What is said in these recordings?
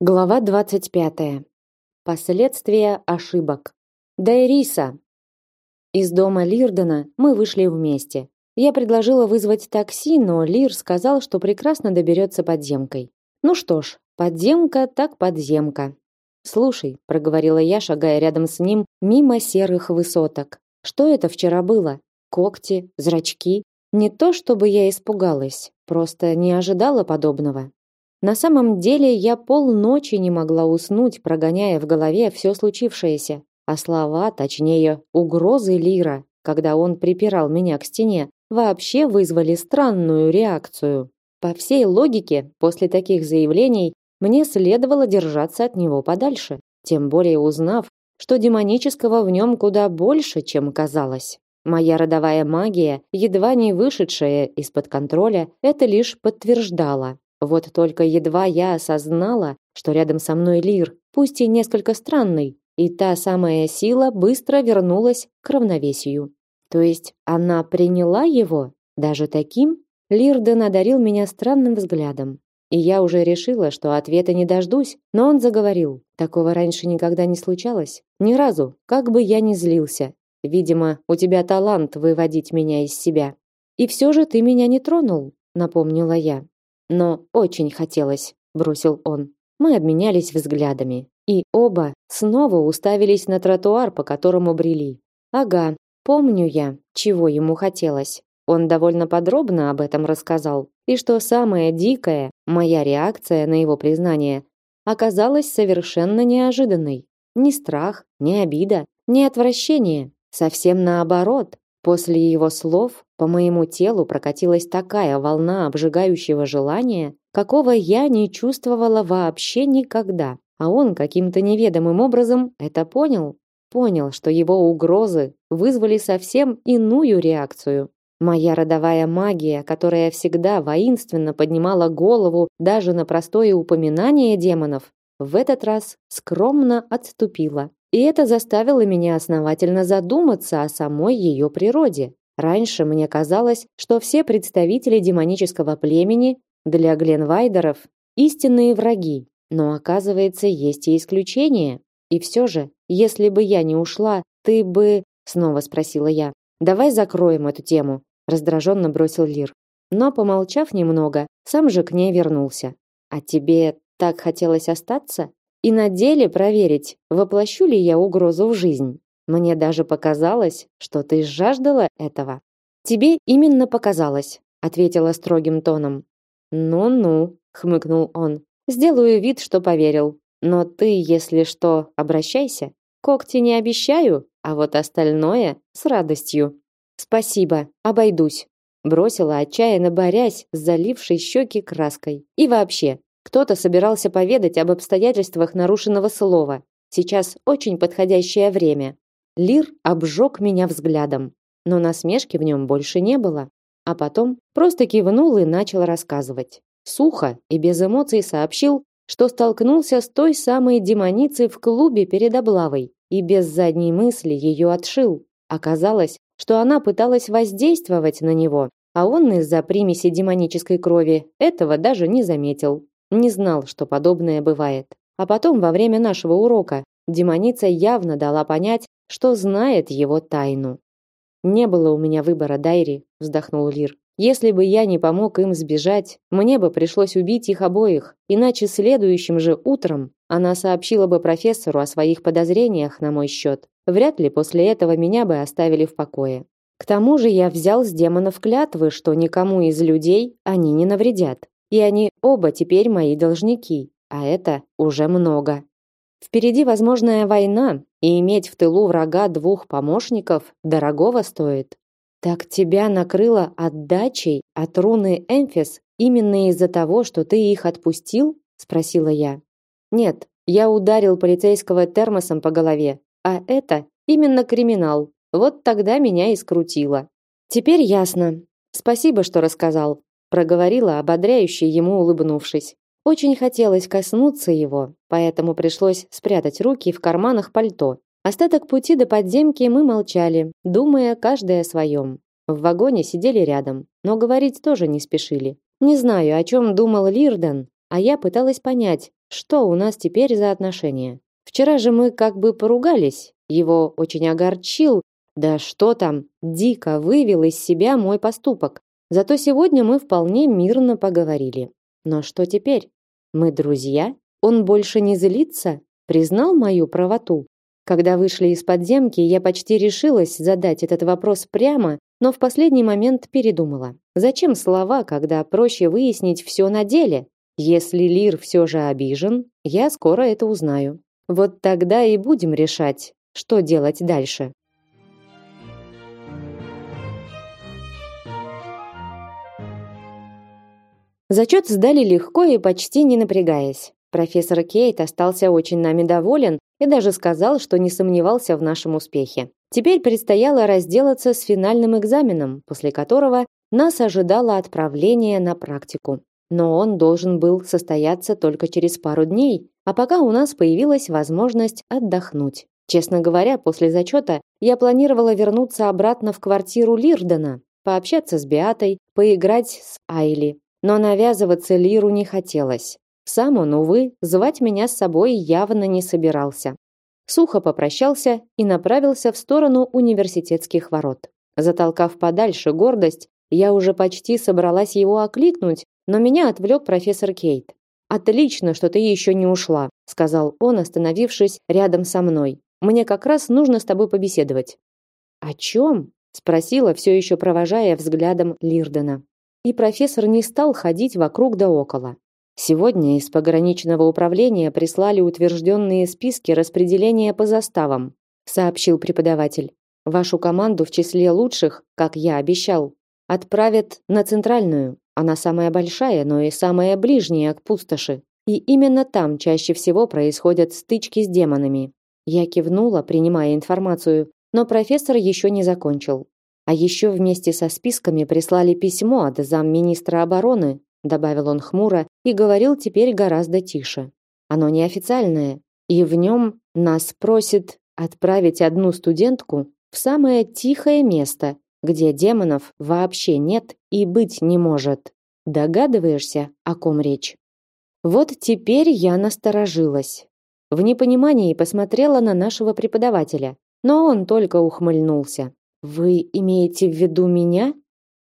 Глава 25. Последствия ошибок. Дайриса. Из дома Лирдена мы вышли вместе. Я предложила вызвать такси, но Лир сказал, что прекрасно доберется подземкой. Ну что ж, подземка так подземка. Слушай, проговорила я, шагая рядом с ним мимо серых высоток. Что это вчера было? Когти, зрачки? Не то, чтобы я испугалась, просто не ожидала подобного. На самом деле я полночи не могла уснуть, прогоняя в голове все случившееся, а слова, точнее, угрозы Лира, когда он припирал меня к стене, вообще вызвали странную реакцию. По всей логике, после таких заявлений мне следовало держаться от него подальше, тем более узнав, что демонического в нем куда больше, чем казалось. Моя родовая магия, едва не вышедшая из-под контроля, это лишь подтверждала. Вот только едва я осознала, что рядом со мной Лир, пусть и несколько странный, и та самая сила быстро вернулась к равновесию. То есть она приняла его даже таким? Лирден одарил меня странным взглядом. И я уже решила, что ответа не дождусь, но он заговорил. Такого раньше никогда не случалось. Ни разу, как бы я ни злился. Видимо, у тебя талант выводить меня из себя. И все же ты меня не тронул, напомнила я но очень хотелось, бросил он. Мы обменялись взглядами, и оба снова уставились на тротуар, по которому брели. Ага, помню я, чего ему хотелось. Он довольно подробно об этом рассказал. И что самое дикое, моя реакция на его признание оказалась совершенно неожиданной. Ни страх, ни обида, ни отвращение, совсем наоборот. После его слов по моему телу прокатилась такая волна обжигающего желания, какого я не чувствовала вообще никогда. А он каким-то неведомым образом это понял. Понял, что его угрозы вызвали совсем иную реакцию. Моя родовая магия, которая всегда воинственно поднимала голову даже на простое упоминание демонов, в этот раз скромно отступила. И это заставило меня основательно задуматься о самой ее природе. Раньше мне казалось, что все представители демонического племени для Гленвайдеров истинные враги, но оказывается, есть и исключения. И все же, если бы я не ушла, ты бы, снова спросила я. Давай закроем эту тему, раздраженно бросил Лир. Но помолчав немного, сам же к ней вернулся. А тебе так хотелось остаться? и на деле проверить, воплощу ли я угрозу в жизнь. Мне даже показалось, что ты жаждала этого. Тебе именно показалось, ответила строгим тоном. Ну-ну, хмыкнул он. Сделаю вид, что поверил. Но ты, если что, обращайся. Когти не обещаю, а вот остальное с радостью. Спасибо, обойдусь, бросила отчаянно борясь с залившей щеки краской. И вообще, кто-то собирался поведать об обстоятельствах нарушенного слова. Сейчас очень подходящее время. Лир обжег меня взглядом, но насмешки в нем больше не было. А потом просто кивнул и начал рассказывать. Сухо и без эмоций сообщил, что столкнулся с той самой демоницей в клубе перед облавой и без задней мысли ее отшил. Оказалось, что она пыталась воздействовать на него, а он из-за примеси демонической крови этого даже не заметил. Не знал, что подобное бывает. А потом, во время нашего урока, демоница явно дала понять, что знает его тайну. «Не было у меня выбора, Дайри», — вздохнул Лир. «Если бы я не помог им сбежать, мне бы пришлось убить их обоих, иначе следующим же утром она сообщила бы профессору о своих подозрениях на мой счет. Вряд ли после этого меня бы оставили в покое. К тому же я взял с демонов клятвы, что никому из людей они не навредят. И они оба теперь мои должники, а это уже много. Впереди возможная война, и иметь в тылу врага двух помощников дорогого стоит. Так тебя накрыло отдачей от руны Эмфис именно из-за того, что ты их отпустил? спросила я. Нет, я ударил полицейского термосом по голове, а это именно криминал. Вот тогда меня и скрутило. Теперь ясно. Спасибо, что рассказал проговорила ободряюще ему улыбнувшись. Очень хотелось коснуться его, поэтому пришлось спрятать руки в карманах пальто. Остаток пути до подземки мы молчали, думая каждый о своем. В вагоне сидели рядом, но говорить тоже не спешили. Не знаю, о чем думал Лирден, а я пыталась понять, Что у нас теперь за отношения? Вчера же мы как бы поругались. Его очень огорчил, да что там, дико вывел из себя мой поступок. Зато сегодня мы вполне мирно поговорили. Но что теперь? Мы друзья? Он больше не злится? Признал мою правоту? Когда вышли из подземки, я почти решилась задать этот вопрос прямо, но в последний момент передумала. Зачем слова, когда проще выяснить все на деле? Если Лир все же обижен, я скоро это узнаю. Вот тогда и будем решать, что делать дальше. Зачет сдали легко и почти не напрягаясь. Профессор Кейт остался очень нами доволен и даже сказал, что не сомневался в нашем успехе. Теперь предстояло разделаться с финальным экзаменом, после которого нас ожидало отправление на практику. Но он должен был состояться только через пару дней, а пока у нас появилась возможность отдохнуть. Честно говоря, после зачета я планировала вернуться обратно в квартиру Лирдена, пообщаться с Биатой, поиграть с Айли. Но навязываться Лиру не хотелось. Сам он, увы, звать меня с собой явно не собирался. Сухо попрощался и направился в сторону университетских ворот. Затолкав подальше гордость, я уже почти собралась его окликнуть, но меня отвлек профессор Кейт. «Отлично, что ты еще не ушла», сказал он, остановившись рядом со мной. «Мне как раз нужно с тобой побеседовать». «О чем?» спросила, все еще провожая взглядом Лирдена. И профессор не стал ходить вокруг да около. Сегодня из пограничного управления прислали утвержденные списки распределения по заставам, сообщил преподаватель. Вашу команду в числе лучших, как я обещал, отправят на центральную. Она самая большая, но и самая ближняя к пустоши. И именно там чаще всего происходят стычки с демонами. Я кивнула, принимая информацию, но профессор еще не закончил. А еще вместе со списками прислали письмо от замминистра обороны добавил он хмуро и говорил теперь гораздо тише. Оно неофициальное, и в нем нас просит отправить одну студентку в самое тихое место, где демонов вообще нет и быть не может. Догадываешься, о ком речь? Вот теперь я насторожилась. В непонимании посмотрела на нашего преподавателя, но он только ухмыльнулся. Вы имеете в виду меня?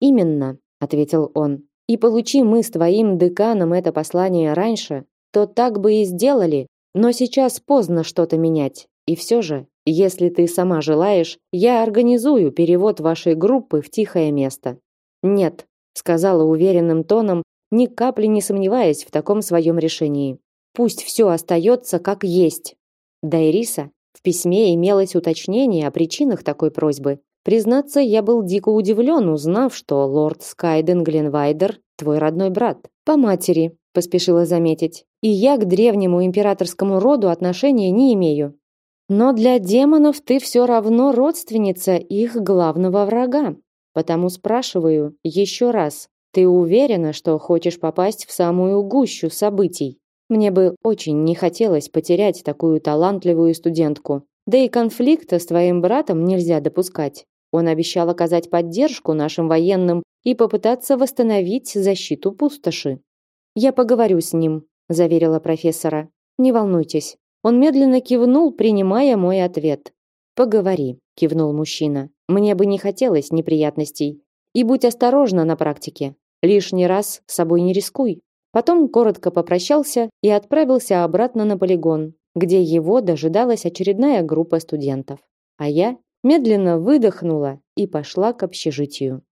Именно, ответил он. И получи мы с твоим деканом это послание раньше, то так бы и сделали, но сейчас поздно что-то менять. И все же, если ты сама желаешь, я организую перевод вашей группы в тихое место. Нет, сказала уверенным тоном, ни капли не сомневаясь в таком своем решении. Пусть все остается как есть. Дайриса в письме имелось уточнение о причинах такой просьбы, Признаться, я был дико удивлен, узнав, что лорд Скайден Гленвайдер твой родной брат. По матери, поспешила заметить. И я к древнему императорскому роду отношения не имею. Но для демонов ты все равно родственница их главного врага. Потому спрашиваю еще раз. Ты уверена, что хочешь попасть в самую гущу событий? Мне бы очень не хотелось потерять такую талантливую студентку. Да и конфликта с твоим братом нельзя допускать. Он обещал оказать поддержку нашим военным и попытаться восстановить защиту пустоши. Я поговорю с ним, заверила профессора. Не волнуйтесь. Он медленно кивнул, принимая мой ответ. Поговори, кивнул мужчина. Мне бы не хотелось неприятностей. И будь осторожна на практике. Лишний раз с собой не рискуй. Потом коротко попрощался и отправился обратно на полигон, где его дожидалась очередная группа студентов. А я медленно выдохнула и пошла к общежитию.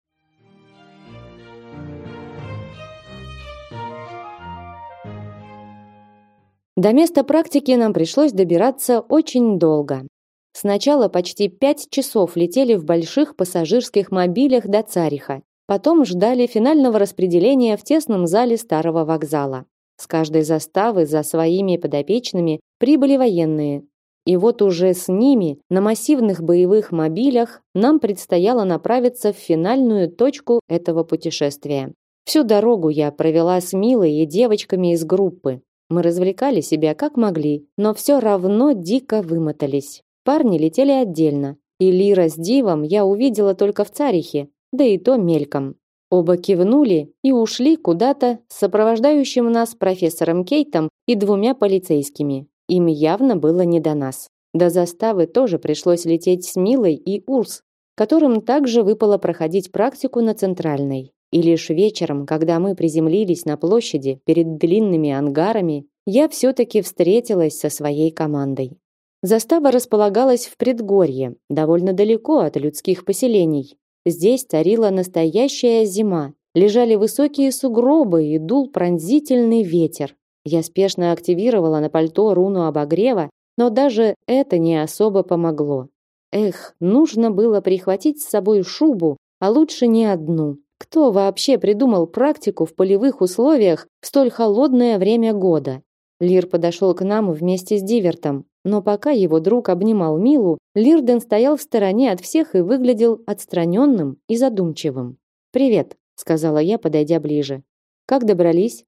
До места практики нам пришлось добираться очень долго. Сначала почти пять часов летели в больших пассажирских мобилях до Цариха. Потом ждали финального распределения в тесном зале старого вокзала. С каждой заставы за своими подопечными прибыли военные, и вот уже с ними на массивных боевых мобилях нам предстояло направиться в финальную точку этого путешествия. Всю дорогу я провела с Милой и девочками из группы. Мы развлекали себя как могли, но все равно дико вымотались. Парни летели отдельно, и Лира с Дивом я увидела только в Царихе, да и то мельком. Оба кивнули и ушли куда-то с сопровождающим нас профессором Кейтом и двумя полицейскими. Им явно было не до нас. До заставы тоже пришлось лететь с Милой и Урс, которым также выпало проходить практику на центральной. И лишь вечером, когда мы приземлились на площади перед длинными ангарами, я все-таки встретилась со своей командой. Застава располагалась в предгорье, довольно далеко от людских поселений. Здесь царила настоящая зима. Лежали высокие сугробы и дул пронзительный ветер. Я спешно активировала на пальто руну обогрева, но даже это не особо помогло. Эх, нужно было прихватить с собой шубу, а лучше не одну. Кто вообще придумал практику в полевых условиях в столь холодное время года? Лир подошел к нам вместе с Дивертом, но пока его друг обнимал Милу, Лирден стоял в стороне от всех и выглядел отстраненным и задумчивым. «Привет», — сказала я, подойдя ближе. «Как добрались?»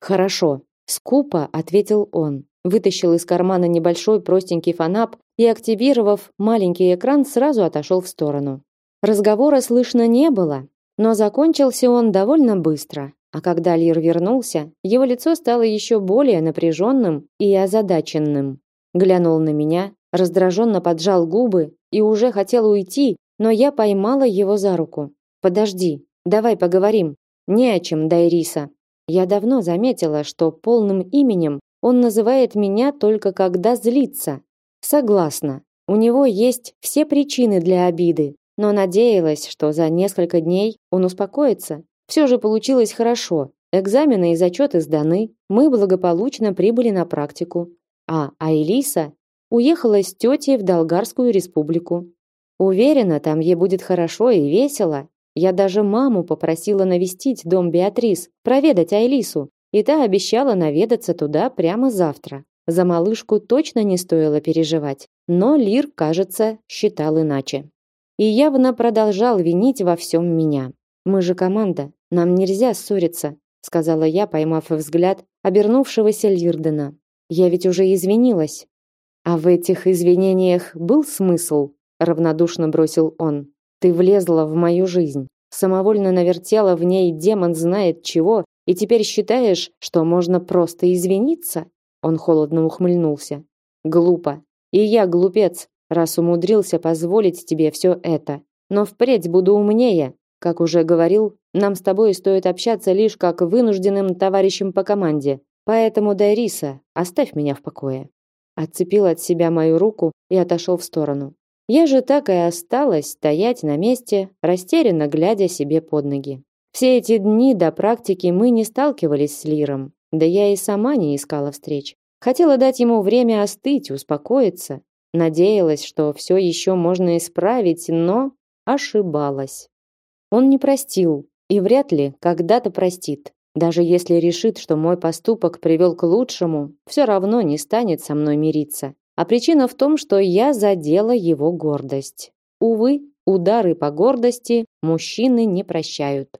«Хорошо», — скупо ответил он. Вытащил из кармана небольшой простенький фонап и, активировав маленький экран, сразу отошел в сторону. Разговора слышно не было, но закончился он довольно быстро. А когда Лир вернулся, его лицо стало еще более напряженным и озадаченным. Глянул на меня, раздраженно поджал губы и уже хотел уйти, но я поймала его за руку. «Подожди, давай поговорим. Не о чем, Дайриса». Я давно заметила, что полным именем он называет меня только когда злится. Согласна, у него есть все причины для обиды, но надеялась, что за несколько дней он успокоится все же получилось хорошо. Экзамены и зачеты сданы, мы благополучно прибыли на практику, а Айлиса уехала с тетей в Долгарскую республику. Уверена, там ей будет хорошо и весело. Я даже маму попросила навестить дом Беатрис, проведать Айлису, и та обещала наведаться туда прямо завтра. За малышку точно не стоило переживать, но Лир, кажется, считал иначе. И явно продолжал винить во всем меня. Мы же команда, нам нельзя ссориться, сказала я, поймав взгляд обернувшегося Лирдена. Я ведь уже извинилась. А в этих извинениях был смысл, равнодушно бросил он. Ты влезла в мою жизнь, самовольно навертела в ней демон знает чего, и теперь считаешь, что можно просто извиниться? Он холодно ухмыльнулся. Глупо. И я глупец, раз умудрился позволить тебе все это. Но впредь буду умнее. Как уже говорил, нам с тобой стоит общаться лишь как вынужденным товарищем по команде. Поэтому, Дайриса, оставь меня в покое. Отцепил от себя мою руку и отошел в сторону. Я же так и осталась стоять на месте, растерянно глядя себе под ноги. Все эти дни до практики мы не сталкивались с Лиром, да я и сама не искала встреч. Хотела дать ему время остыть, успокоиться. Надеялась, что все еще можно исправить, но ошибалась. Он не простил, и вряд ли когда-то простит. Даже если решит, что мой поступок привел к лучшему, все равно не станет со мной мириться. А причина в том, что я задела его гордость. Увы, удары по гордости мужчины не прощают.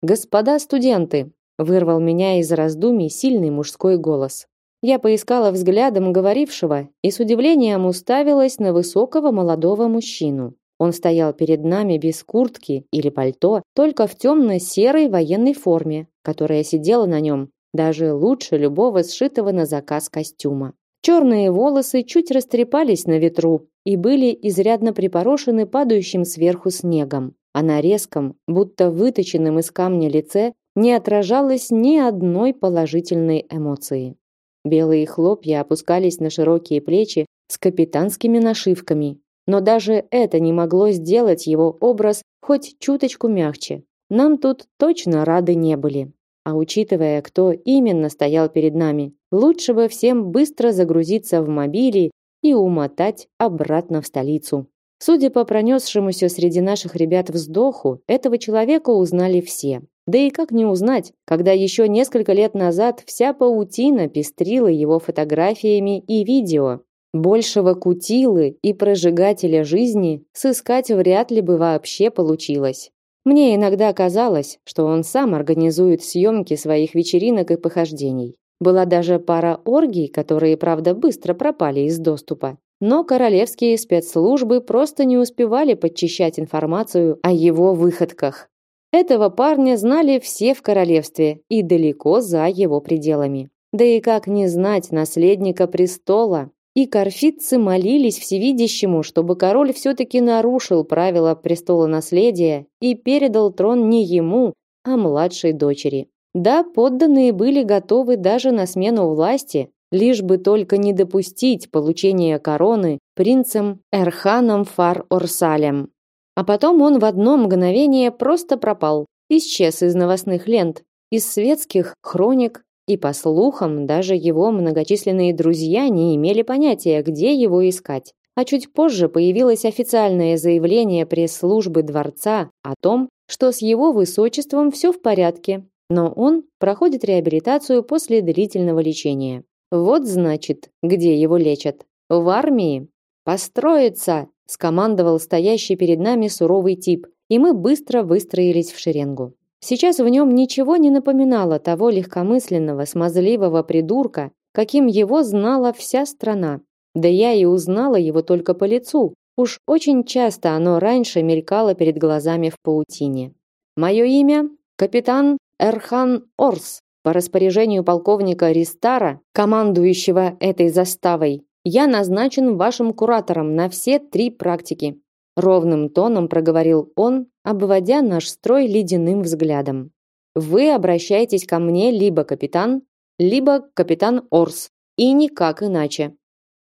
Господа студенты, вырвал меня из раздумий сильный мужской голос. Я поискала взглядом говорившего и с удивлением уставилась на высокого молодого мужчину. Он стоял перед нами без куртки или пальто, только в темно-серой военной форме, которая сидела на нем даже лучше любого сшитого на заказ костюма. Черные волосы чуть растрепались на ветру и были изрядно припорошены падающим сверху снегом, а на резком, будто выточенном из камня лице не отражалось ни одной положительной эмоции. Белые хлопья опускались на широкие плечи с капитанскими нашивками, но даже это не могло сделать его образ хоть чуточку мягче. Нам тут точно рады не были. А учитывая, кто именно стоял перед нами, лучше бы всем быстро загрузиться в мобили и умотать обратно в столицу. Судя по пронесшемуся среди наших ребят вздоху, этого человека узнали все. Да и как не узнать, когда еще несколько лет назад вся паутина пестрила его фотографиями и видео, Большего кутилы и прожигателя жизни сыскать вряд ли бы вообще получилось. Мне иногда казалось, что он сам организует съемки своих вечеринок и похождений. Была даже пара оргий, которые, правда, быстро пропали из доступа. Но королевские спецслужбы просто не успевали подчищать информацию о его выходках. Этого парня знали все в королевстве и далеко за его пределами. Да и как не знать наследника престола? И корфитцы молились всевидящему, чтобы король все-таки нарушил правила престола наследия и передал трон не ему, а младшей дочери. Да, подданные были готовы даже на смену власти, лишь бы только не допустить получения короны принцем Эрханом Фар-Орсалем. А потом он в одно мгновение просто пропал, исчез из новостных лент, из светских хроник, и по слухам, даже его многочисленные друзья не имели понятия, где его искать. А чуть позже появилось официальное заявление пресс-службы дворца о том, что с его высочеством все в порядке, но он проходит реабилитацию после длительного лечения. Вот значит, где его лечат. В армии. Построиться, скомандовал стоящий перед нами суровый тип, и мы быстро выстроились в шеренгу. Сейчас в нем ничего не напоминало того легкомысленного, смазливого придурка, каким его знала вся страна. Да я и узнала его только по лицу. Уж очень часто оно раньше мелькало перед глазами в паутине. Мое имя капитан Эрхан Орс. По распоряжению полковника Ристара, командующего этой заставой, я назначен вашим куратором на все три практики ровным тоном проговорил он, обводя наш строй ледяным взглядом. Вы обращаетесь ко мне либо капитан, либо капитан Орс, и никак иначе.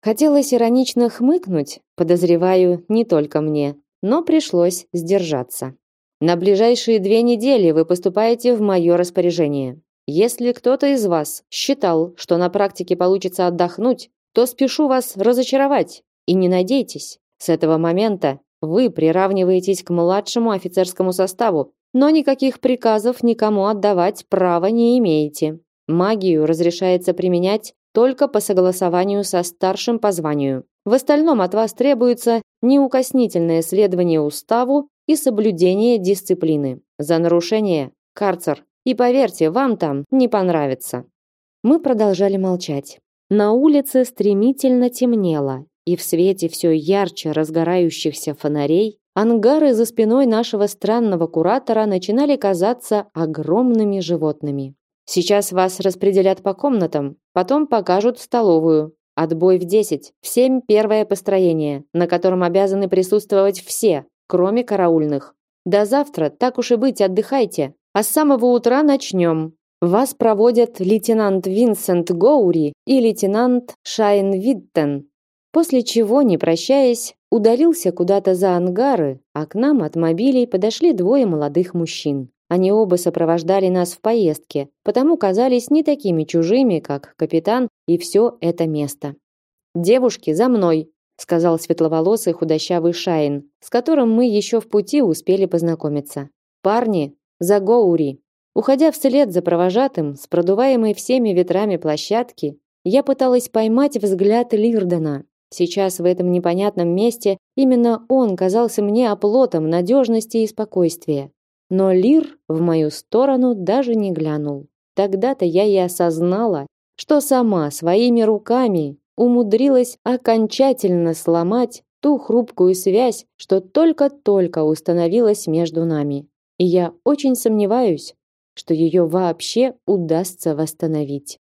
Хотелось иронично хмыкнуть, подозреваю, не только мне, но пришлось сдержаться. На ближайшие две недели вы поступаете в мое распоряжение. Если кто-то из вас считал, что на практике получится отдохнуть, то спешу вас разочаровать и не надейтесь. С этого момента вы приравниваетесь к младшему офицерскому составу, но никаких приказов никому отдавать права не имеете. Магию разрешается применять только по согласованию со старшим по званию. В остальном от вас требуется неукоснительное следование уставу и соблюдение дисциплины. За нарушение – карцер. И поверьте, вам там не понравится. Мы продолжали молчать. На улице стремительно темнело, и в свете все ярче разгорающихся фонарей ангары за спиной нашего странного куратора начинали казаться огромными животными. Сейчас вас распределят по комнатам, потом покажут столовую. Отбой в 10. В 7 первое построение, на котором обязаны присутствовать все, кроме караульных. До завтра, так уж и быть, отдыхайте. А с самого утра начнем. Вас проводят лейтенант Винсент Гоури и лейтенант Шайн Виттен. После чего, не прощаясь, удалился куда-то за ангары, а к нам от мобилей подошли двое молодых мужчин. Они оба сопровождали нас в поездке, потому казались не такими чужими, как капитан и все это место. «Девушки, за мной!» сказал светловолосый худощавый Шайн, с которым мы еще в пути успели познакомиться. «Парни, за Гоури!» Уходя вслед за провожатым, с продуваемой всеми ветрами площадки, я пыталась поймать взгляд Лирдена, Сейчас в этом непонятном месте именно он казался мне оплотом надежности и спокойствия. Но Лир в мою сторону даже не глянул. Тогда-то я и осознала, что сама своими руками умудрилась окончательно сломать ту хрупкую связь, что только-только установилась между нами. И я очень сомневаюсь, что ее вообще удастся восстановить.